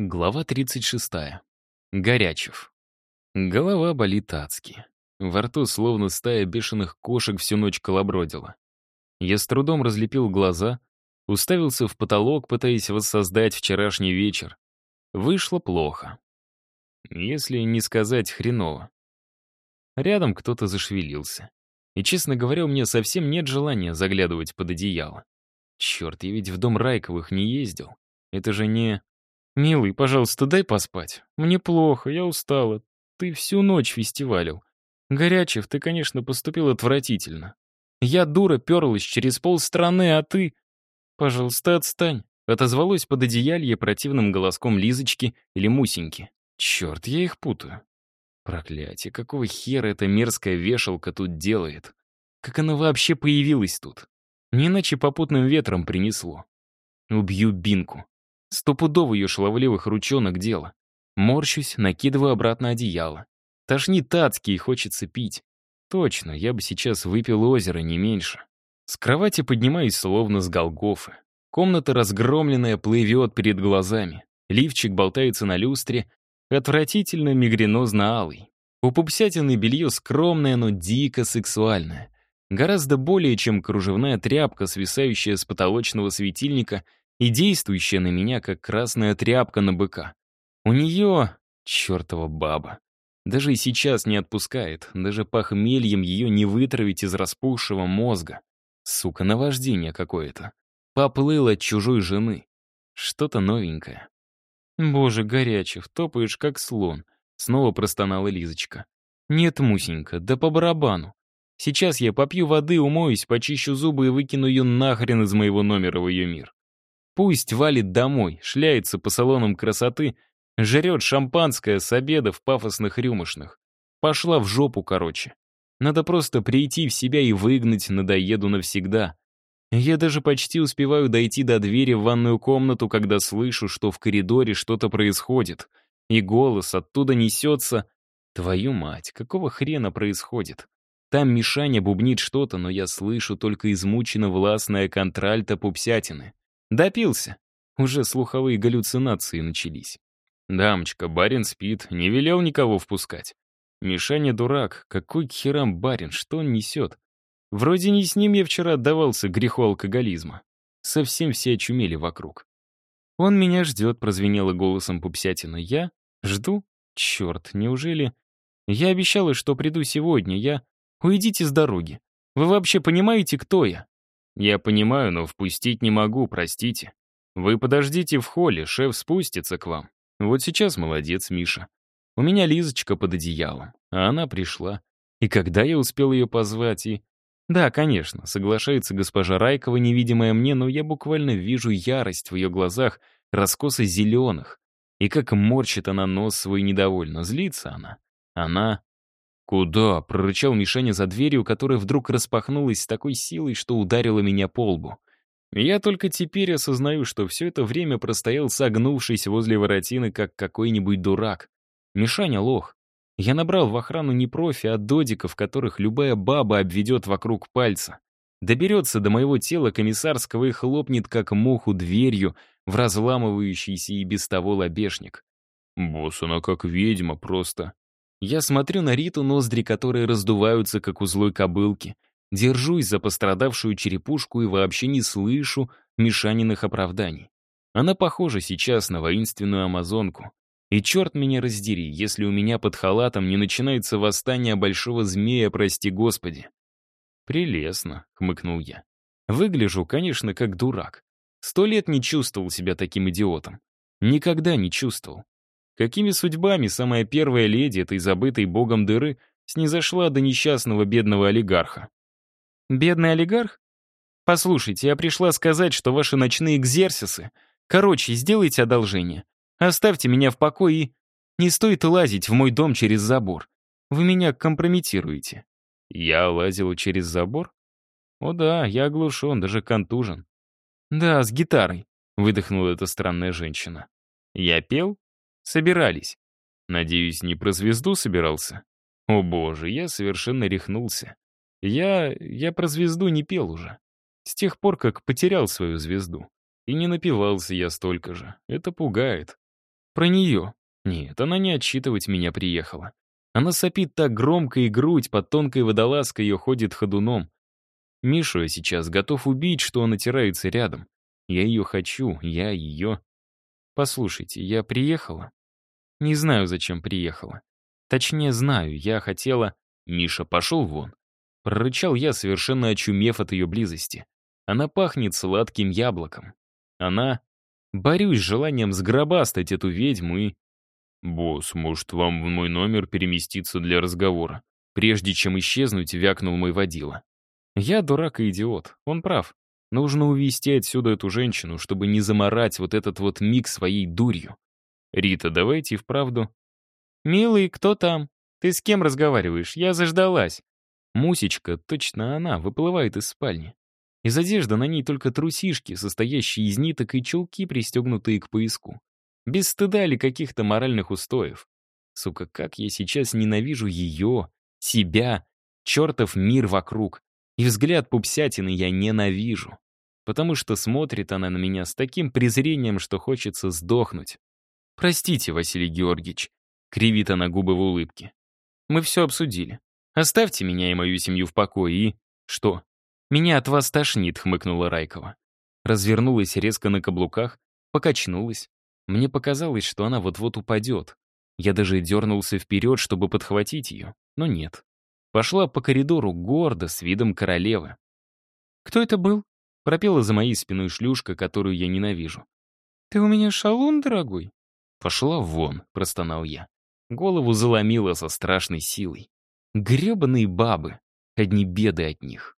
Глава 36. Горячев. Голова болит адски. Во рту словно стая бешеных кошек всю ночь колобродила. Я с трудом разлепил глаза, уставился в потолок, пытаясь воссоздать вчерашний вечер. Вышло плохо. Если не сказать хреново. Рядом кто-то зашевелился. И, честно говоря, у меня совсем нет желания заглядывать под одеяло. Черт, я ведь в дом Райковых не ездил. Это же не... «Милый, пожалуйста, дай поспать. Мне плохо, я устала. Ты всю ночь фестивалил. Горячев, ты, конечно, поступил отвратительно. Я, дура, перлась через полстраны, а ты...» «Пожалуйста, отстань», — отозвалось под одеялье противным голоском Лизочки или Мусеньки. «Черт, я их путаю». Проклятие, какого хера эта мерзкая вешалка тут делает? Как она вообще появилась тут? Не иначе попутным ветром принесло. Убью Бинку. Стопудово ее шаловливых ручонок дело. Морщусь, накидываю обратно одеяло. Тошнит адски и хочется пить. Точно, я бы сейчас выпил озеро, не меньше. С кровати поднимаюсь словно с Голгофы. Комната разгромленная плывет перед глазами. Лифчик болтается на люстре, отвратительно мигренозно-алый. У пупсятины белье скромное, но дико сексуальное. Гораздо более, чем кружевная тряпка, свисающая с потолочного светильника и действующая на меня, как красная тряпка на быка. У нее, чертова баба, даже и сейчас не отпускает, даже похмельем ее не вытравить из распухшего мозга. Сука, наваждение какое-то. Поплыл от чужой жены. Что-то новенькое. «Боже, горячев, топаешь как слон», — снова простонала Лизочка. «Нет, Мусенька, да по барабану. Сейчас я попью воды, умоюсь, почищу зубы и выкину ее нахрен из моего номера в ее мир. Пусть валит домой, шляется по салонам красоты, жрет шампанское с обеда в пафосных рюмошных. Пошла в жопу, короче. Надо просто прийти в себя и выгнать надоеду навсегда. Я даже почти успеваю дойти до двери в ванную комнату, когда слышу, что в коридоре что-то происходит. И голос оттуда несется. «Твою мать, какого хрена происходит?» Там Мишаня бубнит что-то, но я слышу только измученно властное контральто пупсятины. Допился. Уже слуховые галлюцинации начались. Дамочка, барин спит, не велел никого впускать. Мишаня дурак, какой к херам барин, что он несет? Вроде не с ним я вчера отдавался греху алкоголизма. Совсем все очумели вокруг. «Он меня ждет», — прозвенело голосом пупсятина. «Я? Жду? Черт, неужели? Я обещала, что приду сегодня. Я... Уйдите с дороги. Вы вообще понимаете, кто я? «Я понимаю, но впустить не могу, простите. Вы подождите в холле, шеф спустится к вам. Вот сейчас молодец, Миша. У меня Лизочка под одеялом, а она пришла. И когда я успел ее позвать, и... Да, конечно, соглашается госпожа Райкова, невидимая мне, но я буквально вижу ярость в ее глазах, раскосы зеленых. И как морщит она нос свой недовольно, злится она. Она «Куда?» — прорычал Мишаня за дверью, которая вдруг распахнулась с такой силой, что ударила меня по лбу. Я только теперь осознаю, что все это время простоял согнувшись возле воротины, как какой-нибудь дурак. Мишаня лох. Я набрал в охрану не профи, а додиков, которых любая баба обведет вокруг пальца. Доберется до моего тела комиссарского и хлопнет, как муху, дверью в разламывающийся и без того лобешник. «Босс, она как ведьма просто», я смотрю на Риту, ноздри которые раздуваются, как у злой кобылки. Держусь за пострадавшую черепушку и вообще не слышу мешаниных оправданий. Она похожа сейчас на воинственную амазонку. И черт меня раздери, если у меня под халатом не начинается восстание большого змея, прости господи. «Прелестно», — хмыкнул я. «Выгляжу, конечно, как дурак. Сто лет не чувствовал себя таким идиотом. Никогда не чувствовал. Какими судьбами самая первая леди этой забытой богом дыры снизошла до несчастного бедного олигарха? Бедный олигарх? Послушайте, я пришла сказать, что ваши ночные экзерсисы... Короче, сделайте одолжение. Оставьте меня в покое и... Не стоит лазить в мой дом через забор. Вы меня компрометируете. Я лазил через забор? О да, я оглушен, даже контужен. Да, с гитарой, выдохнула эта странная женщина. Я пел? Собирались. Надеюсь, не про звезду собирался? О боже, я совершенно рехнулся. Я... я про звезду не пел уже. С тех пор, как потерял свою звезду. И не напивался я столько же. Это пугает. Про нее. Нет, она не отчитывать меня приехала. Она сопит так громко, и грудь под тонкой водолазкой ее ходит ходуном. Мишу я сейчас готов убить, что он отирается рядом. Я ее хочу, я ее... Послушайте, я приехала. Не знаю, зачем приехала. Точнее, знаю, я хотела... Миша, пошел вон. Прорычал я, совершенно очумев от ее близости. Она пахнет сладким яблоком. Она... Борюсь с желанием сгробастать эту ведьму и... «Босс, может, вам в мой номер переместиться для разговора?» Прежде чем исчезнуть, вякнул мой водила. «Я дурак и идиот, он прав. Нужно увести отсюда эту женщину, чтобы не заморать вот этот вот миг своей дурью. «Рита, давайте идти вправду». «Милый, кто там? Ты с кем разговариваешь? Я заждалась». Мусечка, точно она, выплывает из спальни. Из одежды на ней только трусишки, состоящие из ниток и чулки, пристегнутые к пояску. Без стыда или каких-то моральных устоев. Сука, как я сейчас ненавижу ее, себя, чертов мир вокруг. И взгляд пупсятины я ненавижу. Потому что смотрит она на меня с таким презрением, что хочется сдохнуть. «Простите, Василий Георгиевич», — кривит она губы в улыбке. «Мы все обсудили. Оставьте меня и мою семью в покое и...» «Что?» «Меня от вас тошнит», — хмыкнула Райкова. Развернулась резко на каблуках, покачнулась. Мне показалось, что она вот-вот упадет. Я даже дернулся вперед, чтобы подхватить ее, но нет. Пошла по коридору гордо, с видом королевы. «Кто это был?» — пропела за моей спиной шлюшка, которую я ненавижу. «Ты у меня шалун, дорогой?» «Пошла вон», — простонал я. Голову заломило со страшной силой. Гребаные бабы, одни беды от них.